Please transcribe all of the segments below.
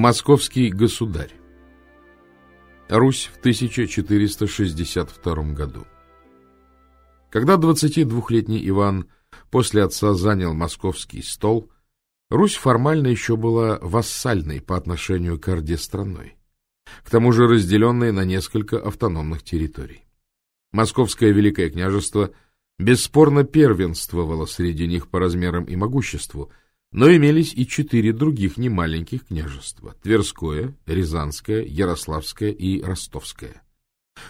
Московский государь. Русь в 1462 году. Когда 22-летний Иван после отца занял московский стол, Русь формально еще была вассальной по отношению к Орде страной, к тому же разделенной на несколько автономных территорий. Московское Великое княжество бесспорно первенствовало среди них по размерам и могуществу – но имелись и четыре других немаленьких княжества – Тверское, Рязанское, Ярославское и Ростовское.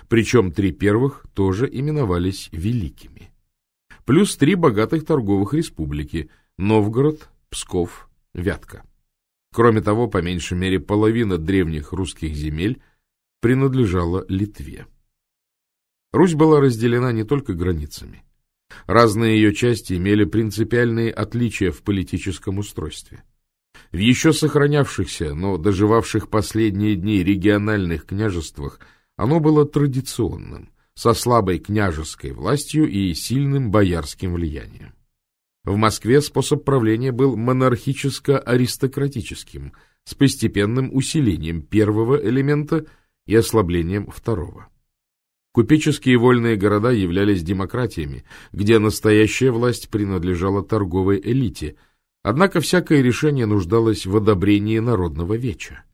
Причем три первых тоже именовались великими. Плюс три богатых торговых республики – Новгород, Псков, Вятка. Кроме того, по меньшей мере половина древних русских земель принадлежала Литве. Русь была разделена не только границами, Разные ее части имели принципиальные отличия в политическом устройстве. В еще сохранявшихся, но доживавших последние дни региональных княжествах оно было традиционным, со слабой княжеской властью и сильным боярским влиянием. В Москве способ правления был монархическо-аристократическим, с постепенным усилением первого элемента и ослаблением второго. Купеческие вольные города являлись демократиями, где настоящая власть принадлежала торговой элите, однако всякое решение нуждалось в одобрении народного веча.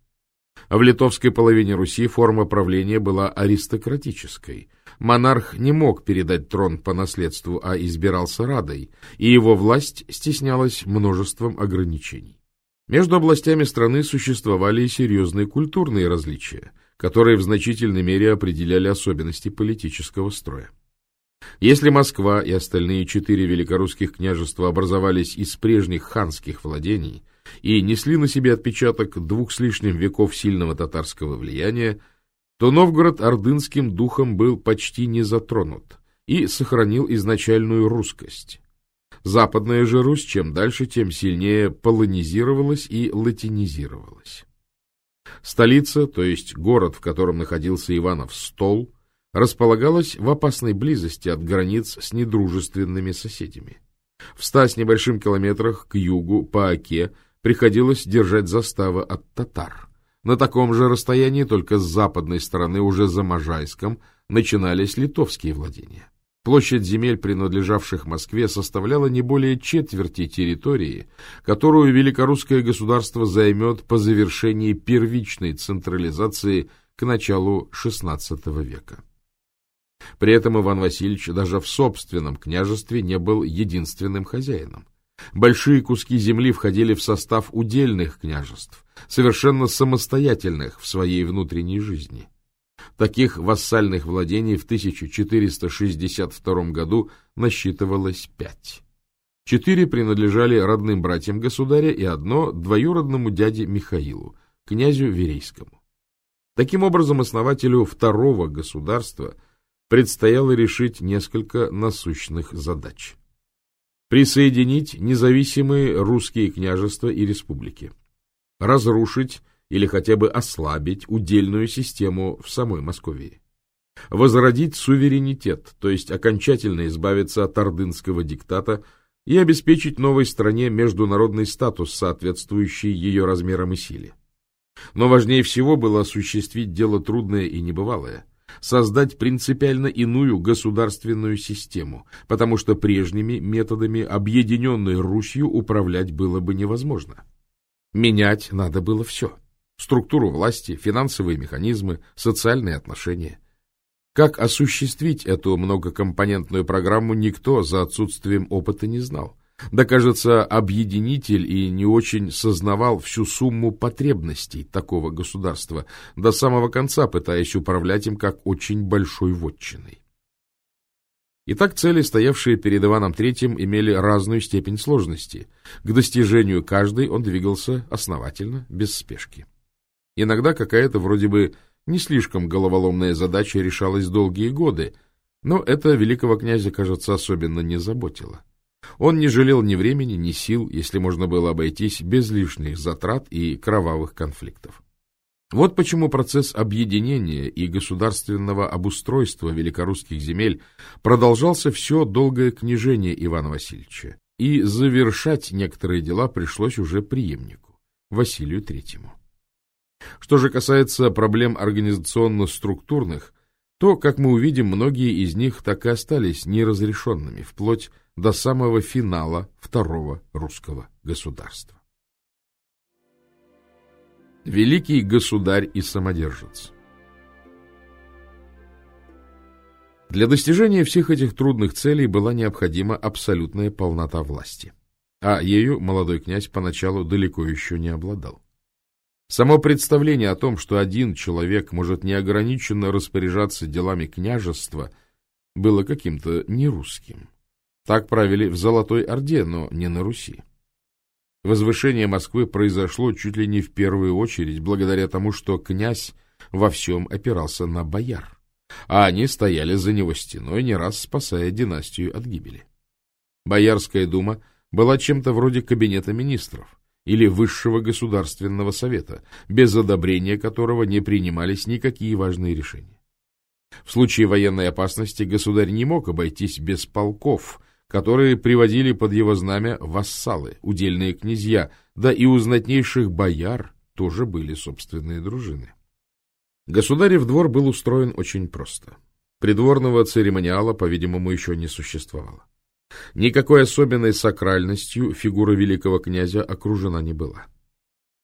В литовской половине Руси форма правления была аристократической. Монарх не мог передать трон по наследству, а избирался радой, и его власть стеснялась множеством ограничений. Между областями страны существовали и серьезные культурные различия – которые в значительной мере определяли особенности политического строя. Если Москва и остальные четыре великорусских княжества образовались из прежних ханских владений и несли на себе отпечаток двух с лишним веков сильного татарского влияния, то Новгород ордынским духом был почти не затронут и сохранил изначальную русскость. Западная же Русь чем дальше, тем сильнее полонизировалась и латинизировалась. Столица, то есть город, в котором находился Иванов стол, располагалась в опасной близости от границ с недружественными соседями. В ста с небольшим километрах к югу по Оке приходилось держать заставы от татар. На таком же расстоянии, только с западной стороны, уже за Можайском, начинались литовские владения. Площадь земель, принадлежавших Москве, составляла не более четверти территории, которую великорусское государство займет по завершении первичной централизации к началу XVI века. При этом Иван Васильевич даже в собственном княжестве не был единственным хозяином. Большие куски земли входили в состав удельных княжеств, совершенно самостоятельных в своей внутренней жизни. Таких вассальных владений в 1462 году насчитывалось пять. Четыре принадлежали родным братьям государя и одно двоюродному дяде Михаилу, князю Верейскому. Таким образом, основателю второго государства предстояло решить несколько насущных задач. Присоединить независимые русские княжества и республики, разрушить или хотя бы ослабить удельную систему в самой Московии. Возродить суверенитет, то есть окончательно избавиться от ордынского диктата и обеспечить новой стране международный статус, соответствующий ее размерам и силе. Но важнее всего было осуществить дело трудное и небывалое – создать принципиально иную государственную систему, потому что прежними методами объединенной Русью управлять было бы невозможно. Менять надо было все – структуру власти, финансовые механизмы, социальные отношения. Как осуществить эту многокомпонентную программу, никто за отсутствием опыта не знал. Да, кажется, объединитель и не очень сознавал всю сумму потребностей такого государства, до самого конца пытаясь управлять им как очень большой вотчиной. Итак, цели, стоявшие перед Иваном III, имели разную степень сложности. К достижению каждой он двигался основательно, без спешки. Иногда какая-то вроде бы не слишком головоломная задача решалась долгие годы, но это великого князя, кажется, особенно не заботило. Он не жалел ни времени, ни сил, если можно было обойтись без лишних затрат и кровавых конфликтов. Вот почему процесс объединения и государственного обустройства великорусских земель продолжался все долгое княжение Ивана Васильевича, и завершать некоторые дела пришлось уже преемнику, Василию Третьему. Что же касается проблем организационно-структурных, то, как мы увидим, многие из них так и остались неразрешенными, вплоть до самого финала Второго русского государства. Великий государь и самодержец Для достижения всех этих трудных целей была необходима абсолютная полнота власти, а ею молодой князь поначалу далеко еще не обладал. Само представление о том, что один человек может неограниченно распоряжаться делами княжества, было каким-то нерусским. Так правили в Золотой Орде, но не на Руси. Возвышение Москвы произошло чуть ли не в первую очередь благодаря тому, что князь во всем опирался на бояр, а они стояли за него стеной, не раз спасая династию от гибели. Боярская дума была чем-то вроде кабинета министров или высшего государственного совета, без одобрения которого не принимались никакие важные решения. В случае военной опасности государь не мог обойтись без полков – которые приводили под его знамя вассалы, удельные князья, да и у знатнейших бояр тоже были собственные дружины. Государев двор был устроен очень просто. Придворного церемониала, по-видимому, еще не существовало. Никакой особенной сакральностью фигура великого князя окружена не была.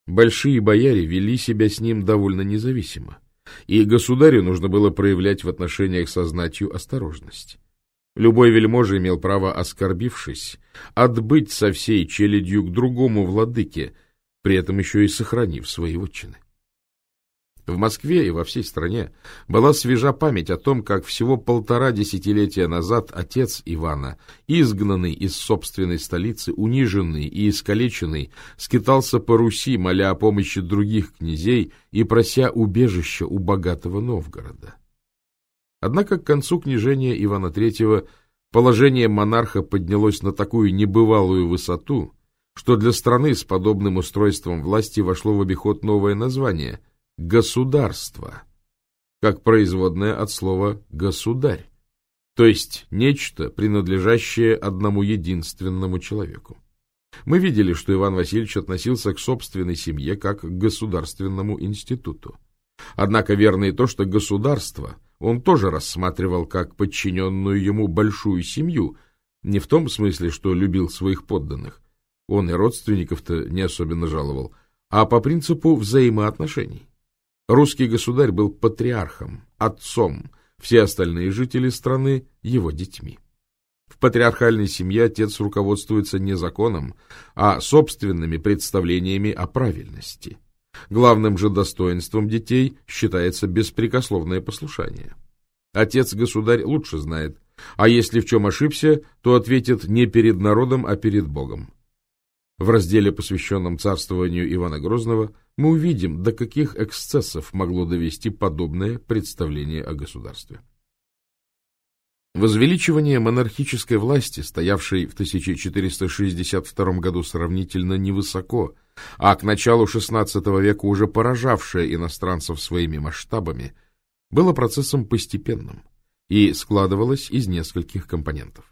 Большие бояре вели себя с ним довольно независимо, и государю нужно было проявлять в отношениях со знатью осторожность. Любой вельможа имел право, оскорбившись, отбыть со всей челядью к другому владыке, при этом еще и сохранив свои вотчины. В Москве и во всей стране была свежа память о том, как всего полтора десятилетия назад отец Ивана, изгнанный из собственной столицы, униженный и искалеченный, скитался по Руси, моля о помощи других князей и прося убежища у богатого Новгорода. Однако к концу княжения Ивана III положение монарха поднялось на такую небывалую высоту, что для страны с подобным устройством власти вошло в обиход новое название – государство, как производное от слова «государь», то есть нечто, принадлежащее одному единственному человеку. Мы видели, что Иван Васильевич относился к собственной семье как к государственному институту. Однако верно и то, что государство – он тоже рассматривал как подчиненную ему большую семью, не в том смысле, что любил своих подданных, он и родственников-то не особенно жаловал, а по принципу взаимоотношений. Русский государь был патриархом, отцом, все остальные жители страны — его детьми. В патриархальной семье отец руководствуется не законом, а собственными представлениями о правильности – Главным же достоинством детей считается беспрекословное послушание. Отец-государь лучше знает, а если в чем ошибся, то ответит не перед народом, а перед Богом. В разделе, посвященном царствованию Ивана Грозного, мы увидим, до каких эксцессов могло довести подобное представление о государстве. Возвеличивание монархической власти, стоявшей в 1462 году сравнительно невысоко, а к началу XVI века уже поражавшее иностранцев своими масштабами, было процессом постепенным и складывалось из нескольких компонентов.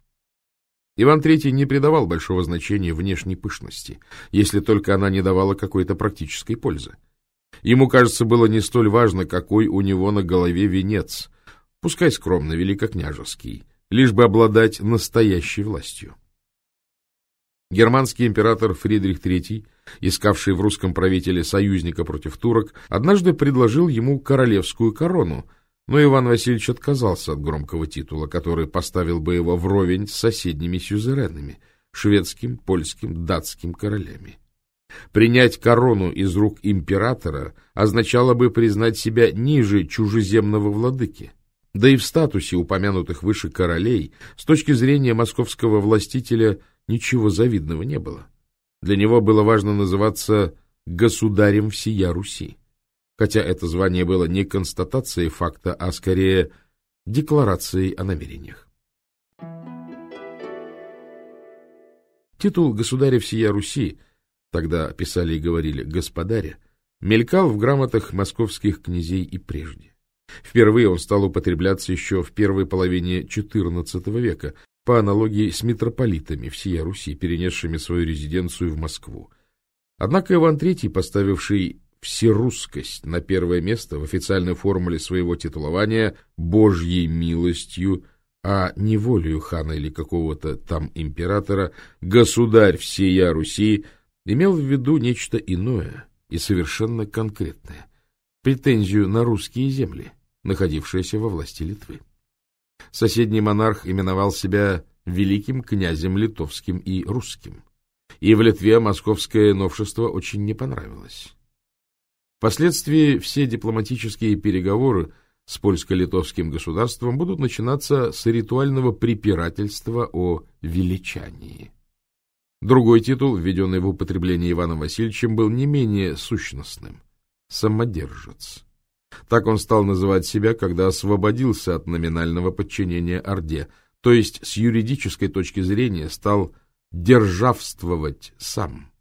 Иван III не придавал большого значения внешней пышности, если только она не давала какой-то практической пользы. Ему, кажется, было не столь важно, какой у него на голове венец, пускай скромно великокняжеский, лишь бы обладать настоящей властью. Германский император Фридрих III, искавший в русском правителе союзника против турок, однажды предложил ему королевскую корону, но Иван Васильевич отказался от громкого титула, который поставил бы его вровень с соседними сюзеренами — шведским, польским, датским королями. Принять корону из рук императора означало бы признать себя ниже чужеземного владыки. Да и в статусе упомянутых выше королей, с точки зрения московского властителя, ничего завидного не было. Для него было важно называться «государем всея Руси», хотя это звание было не констатацией факта, а скорее декларацией о намерениях. Титул «Государя всея Руси», тогда писали и говорили «господаря», мелькал в грамотах московских князей и прежде. Впервые он стал употребляться еще в первой половине XIV века, по аналогии с митрополитами всея Руси, перенесшими свою резиденцию в Москву. Однако Иван III, поставивший всерусскость на первое место в официальной формуле своего титулования «Божьей милостью», а не волею хана или какого-то там императора, государь всея Руси имел в виду нечто иное и совершенно конкретное – претензию на русские земли, находившиеся во власти Литвы. Соседний монарх именовал себя великим князем литовским и русским, и в Литве московское новшество очень не понравилось. Впоследствии все дипломатические переговоры с польско-литовским государством будут начинаться с ритуального препирательства о величании. Другой титул, введенный в употребление Иваном Васильевичем, был не менее сущностным – «самодержец». Так он стал называть себя, когда освободился от номинального подчинения Орде, то есть с юридической точки зрения стал державствовать сам.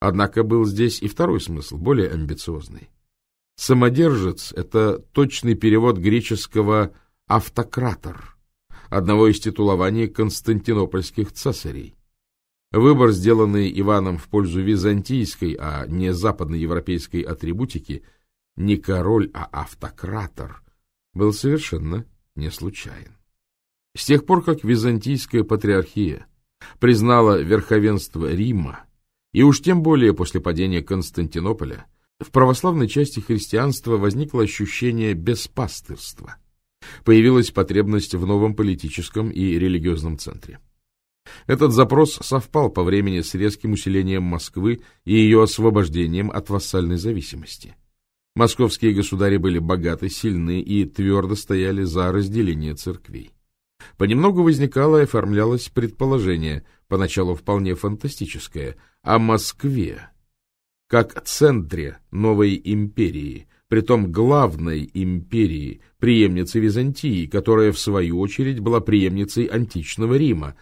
Однако был здесь и второй смысл, более амбициозный. Самодержец – это точный перевод греческого «автократор», одного из титулований константинопольских цесарей. Выбор, сделанный Иваном в пользу византийской, а не западноевропейской атрибутики, не король, а автократор, был совершенно не случайен. С тех пор, как византийская патриархия признала верховенство Рима, и уж тем более после падения Константинополя, в православной части христианства возникло ощущение беспастырства. Появилась потребность в новом политическом и религиозном центре. Этот запрос совпал по времени с резким усилением Москвы и ее освобождением от вассальной зависимости. Московские государи были богаты, сильны и твердо стояли за разделение церквей. Понемногу возникало и оформлялось предположение, поначалу вполне фантастическое, о Москве, как центре новой империи, притом главной империи, преемницы Византии, которая, в свою очередь, была преемницей античного Рима.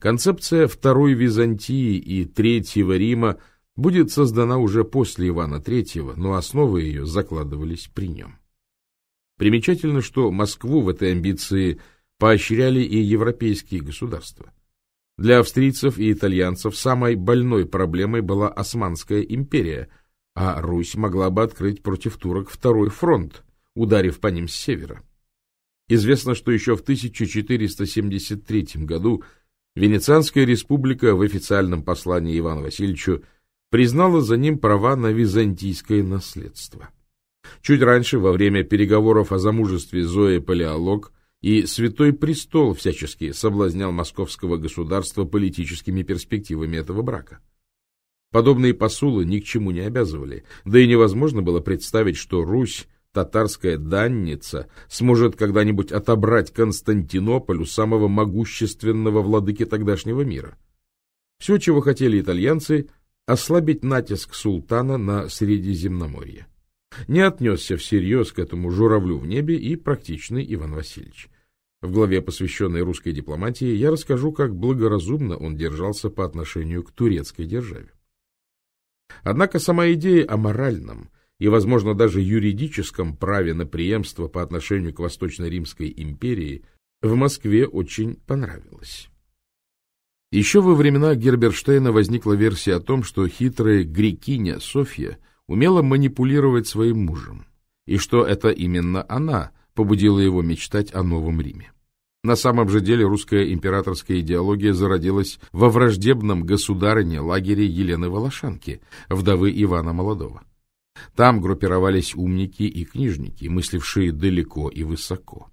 Концепция Второй Византии и Третьего Рима будет создана уже после Ивана III, но основы ее закладывались при нем. Примечательно, что Москву в этой амбиции – поощряли и европейские государства. Для австрийцев и итальянцев самой больной проблемой была Османская империя, а Русь могла бы открыть против турок второй фронт, ударив по ним с севера. Известно, что еще в 1473 году Венецианская республика в официальном послании Ивану Васильевичу признала за ним права на византийское наследство. Чуть раньше, во время переговоров о замужестве Зои Палеолог, и Святой Престол всячески соблазнял московского государства политическими перспективами этого брака. Подобные посулы ни к чему не обязывали, да и невозможно было представить, что Русь, татарская данница, сможет когда-нибудь отобрать Константинополь у самого могущественного владыки тогдашнего мира. Все, чего хотели итальянцы, ослабить натиск султана на Средиземноморье. Не отнесся всерьез к этому журавлю в небе и практичный Иван Васильевич. В главе, посвященной русской дипломатии, я расскажу, как благоразумно он держался по отношению к турецкой державе. Однако сама идея о моральном и, возможно, даже юридическом праве на преемство по отношению к Восточно-Римской империи в Москве очень понравилась. Еще во времена Герберштейна возникла версия о том, что хитрая грекиня Софья – умела манипулировать своим мужем, и что это именно она побудила его мечтать о Новом Риме. На самом же деле русская императорская идеология зародилась во враждебном государыне лагере Елены Волошанки, вдовы Ивана Молодого. Там группировались умники и книжники, мыслившие далеко и высоко.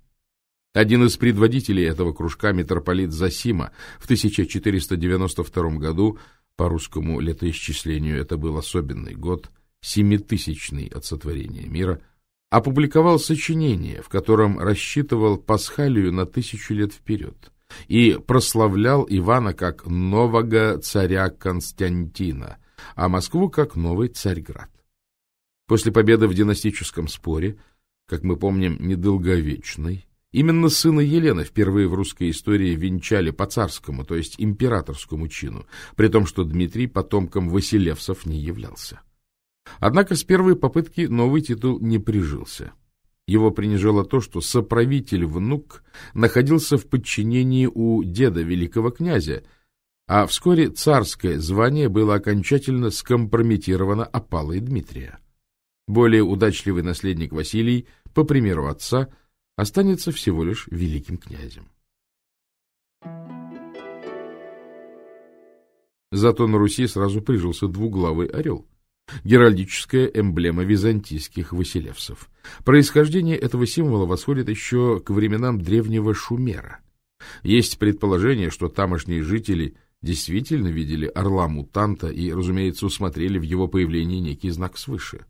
Один из предводителей этого кружка, митрополит Засима, в 1492 году, по русскому летоисчислению это был особенный год, семитысячный от сотворения мира, опубликовал сочинение, в котором рассчитывал Пасхалию на тысячу лет вперед и прославлял Ивана как нового царя Константина, а Москву как новый Царьград. После победы в династическом споре, как мы помним, недолговечной, именно сына Елены впервые в русской истории венчали по царскому, то есть императорскому чину, при том, что Дмитрий потомком Василевсов не являлся. Однако с первой попытки новый титул не прижился. Его принижало то, что соправитель-внук находился в подчинении у деда великого князя, а вскоре царское звание было окончательно скомпрометировано опалой Дмитрия. Более удачливый наследник Василий, по примеру отца, останется всего лишь великим князем. Зато на Руси сразу прижился двуглавый орел, геральдическая эмблема византийских василевсов. Происхождение этого символа восходит еще к временам древнего Шумера. Есть предположение, что тамошние жители действительно видели орла-мутанта и, разумеется, усмотрели в его появлении некий знак свыше.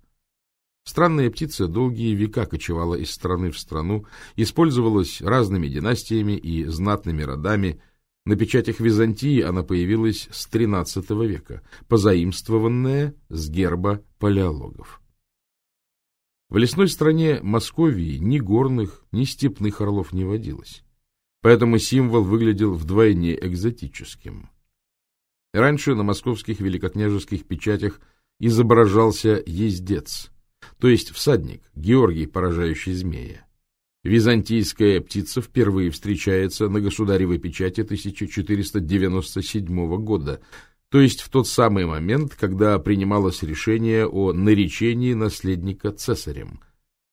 Странная птица долгие века кочевала из страны в страну, использовалась разными династиями и знатными родами, на печатях Византии она появилась с XIII века, позаимствованная с герба палеологов. В лесной стране Московии ни горных, ни степных орлов не водилось, поэтому символ выглядел вдвойне экзотическим. Раньше на московских великокняжеских печатях изображался ездец, то есть всадник, Георгий, поражающий змея. Византийская птица впервые встречается на государевой печати 1497 года, то есть в тот самый момент, когда принималось решение о наречении наследника цесарем.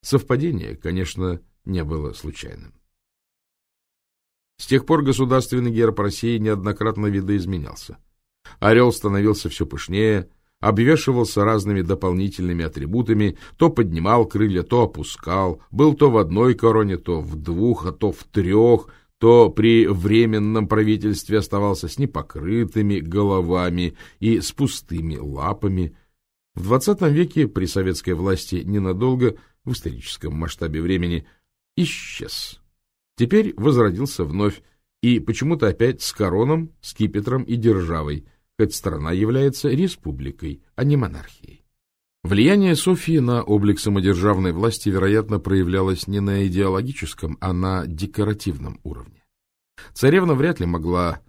Совпадение, конечно, не было случайным. С тех пор государственный герб России неоднократно видоизменялся. Орел становился все пышнее, обвешивался разными дополнительными атрибутами, то поднимал крылья, то опускал, был то в одной короне, то в двух, а то в трех, то при временном правительстве оставался с непокрытыми головами и с пустыми лапами. В XX веке при советской власти ненадолго, в историческом масштабе времени, исчез. Теперь возродился вновь, и почему-то опять с короном, скипетром и державой – хоть страна является республикой, а не монархией. Влияние Софии на облик самодержавной власти, вероятно, проявлялось не на идеологическом, а на декоративном уровне. Царевна вряд ли могла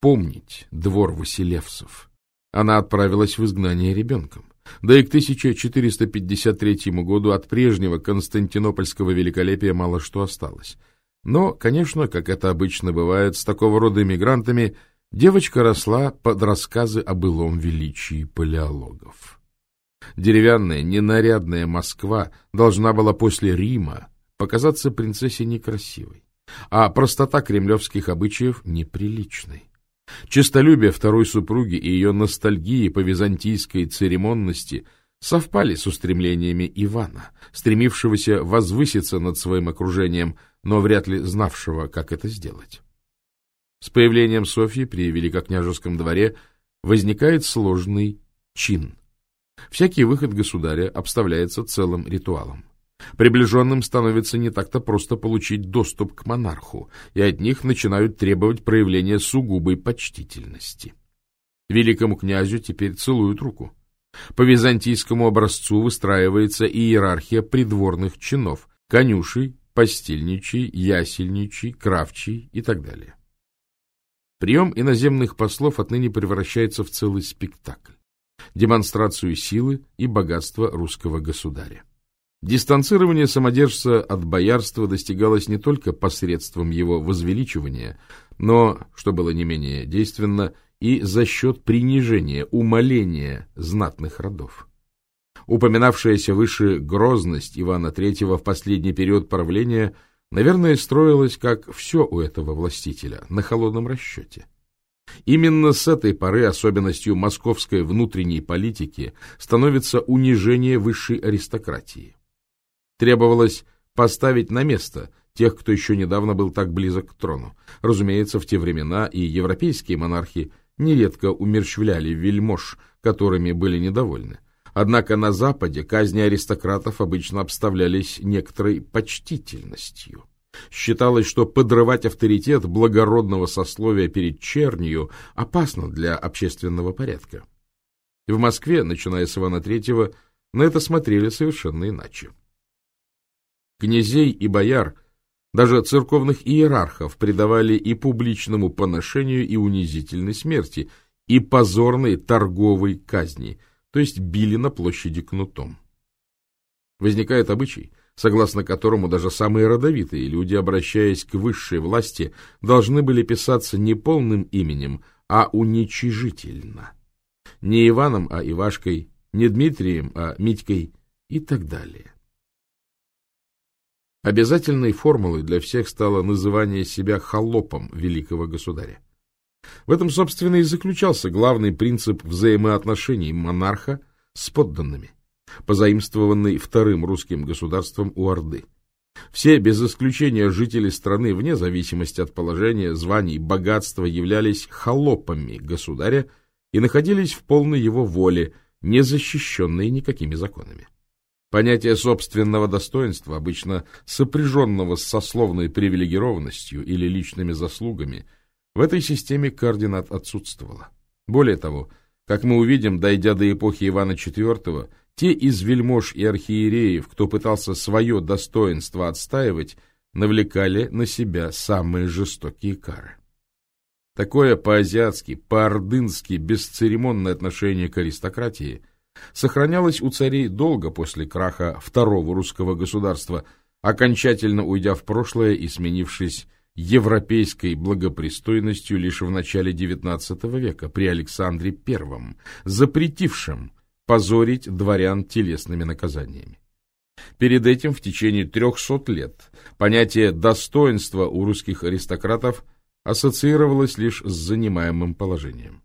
помнить двор Василевсов. Она отправилась в изгнание ребенком. Да и к 1453 году от прежнего константинопольского великолепия мало что осталось. Но, конечно, как это обычно бывает с такого рода иммигрантами, Девочка росла под рассказы о былом величии палеологов. Деревянная, ненарядная Москва должна была после Рима показаться принцессе некрасивой, а простота кремлевских обычаев неприличной. Честолюбие второй супруги и ее ностальгии по византийской церемонности совпали с устремлениями Ивана, стремившегося возвыситься над своим окружением, но вряд ли знавшего, как это сделать. С появлением Софьи при Великокняжеском дворе возникает сложный чин. Всякий выход государя обставляется целым ритуалом. Приближенным становится не так-то просто получить доступ к монарху, и от них начинают требовать проявления сугубой почтительности. Великому князю теперь целуют руку. По византийскому образцу выстраивается иерархия придворных чинов – конюшей, постельничий, ясельничий, кравчий и так далее. Прием иноземных послов отныне превращается в целый спектакль, демонстрацию силы и богатства русского государя. Дистанцирование самодержца от боярства достигалось не только посредством его возвеличивания, но, что было не менее действенно, и за счет принижения, умаления знатных родов. Упоминавшаяся выше грозность Ивана III в последний период правления – Наверное, строилось, как все у этого властителя, на холодном расчете. Именно с этой поры особенностью московской внутренней политики становится унижение высшей аристократии. Требовалось поставить на место тех, кто еще недавно был так близок к трону. Разумеется, в те времена и европейские монархи нередко умерщвляли вельмож, которыми были недовольны. Однако на Западе казни аристократов обычно обставлялись некоторой почтительностью. Считалось, что подрывать авторитет благородного сословия перед чернью опасно для общественного порядка. В Москве, начиная с Ивана III, на это смотрели совершенно иначе. Князей и бояр, даже церковных иерархов предавали и публичному поношению, и унизительной смерти, и позорной торговой казни – то есть били на площади кнутом. Возникает обычай, согласно которому даже самые родовитые люди, обращаясь к высшей власти, должны были писаться не полным именем, а уничижительно. Не Иваном, а Ивашкой, не Дмитрием, а Митькой, и так далее. Обязательной формулой для всех стало называние себя холопом великого государя. В этом, собственно, и заключался главный принцип взаимоотношений монарха с подданными, позаимствованный вторым русским государством у Орды. Все, без исключения жители страны, вне зависимости от положения, званий, богатства, являлись холопами государя и находились в полной его воле, не защищенные никакими законами. Понятие собственного достоинства, обычно сопряженного с сословной привилегированностью или личными заслугами, в этой системе координат отсутствовало. Более того, как мы увидим, дойдя до эпохи Ивана IV, те из вельмож и архиереев, кто пытался свое достоинство отстаивать, навлекали на себя самые жестокие кары. Такое по-азиатски, по-ордынски бесцеремонное отношение к аристократии сохранялось у царей долго после краха второго русского государства, окончательно уйдя в прошлое и сменившись европейской благопристойностью лишь в начале XIX века при Александре I, запретившем позорить дворян телесными наказаниями. Перед этим в течение трехсот лет понятие достоинства у русских аристократов ассоциировалось лишь с занимаемым положением.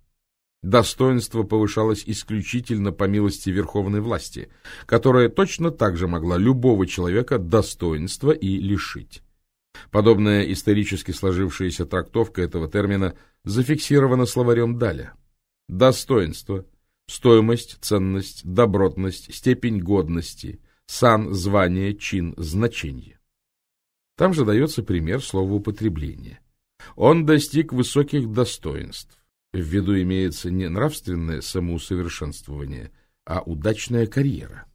Достоинство повышалось исключительно по милости верховной власти, которая точно так же могла любого человека достоинства и лишить. Подобная исторически сложившаяся трактовка этого термина зафиксирована словарем Даля. Достоинство стоимость, ценность, добротность, степень годности, сан, звание, чин, значение. Там же дается пример слова употребления. Он достиг высоких достоинств. В виду имеется не нравственное самоусовершенствование, а удачная карьера.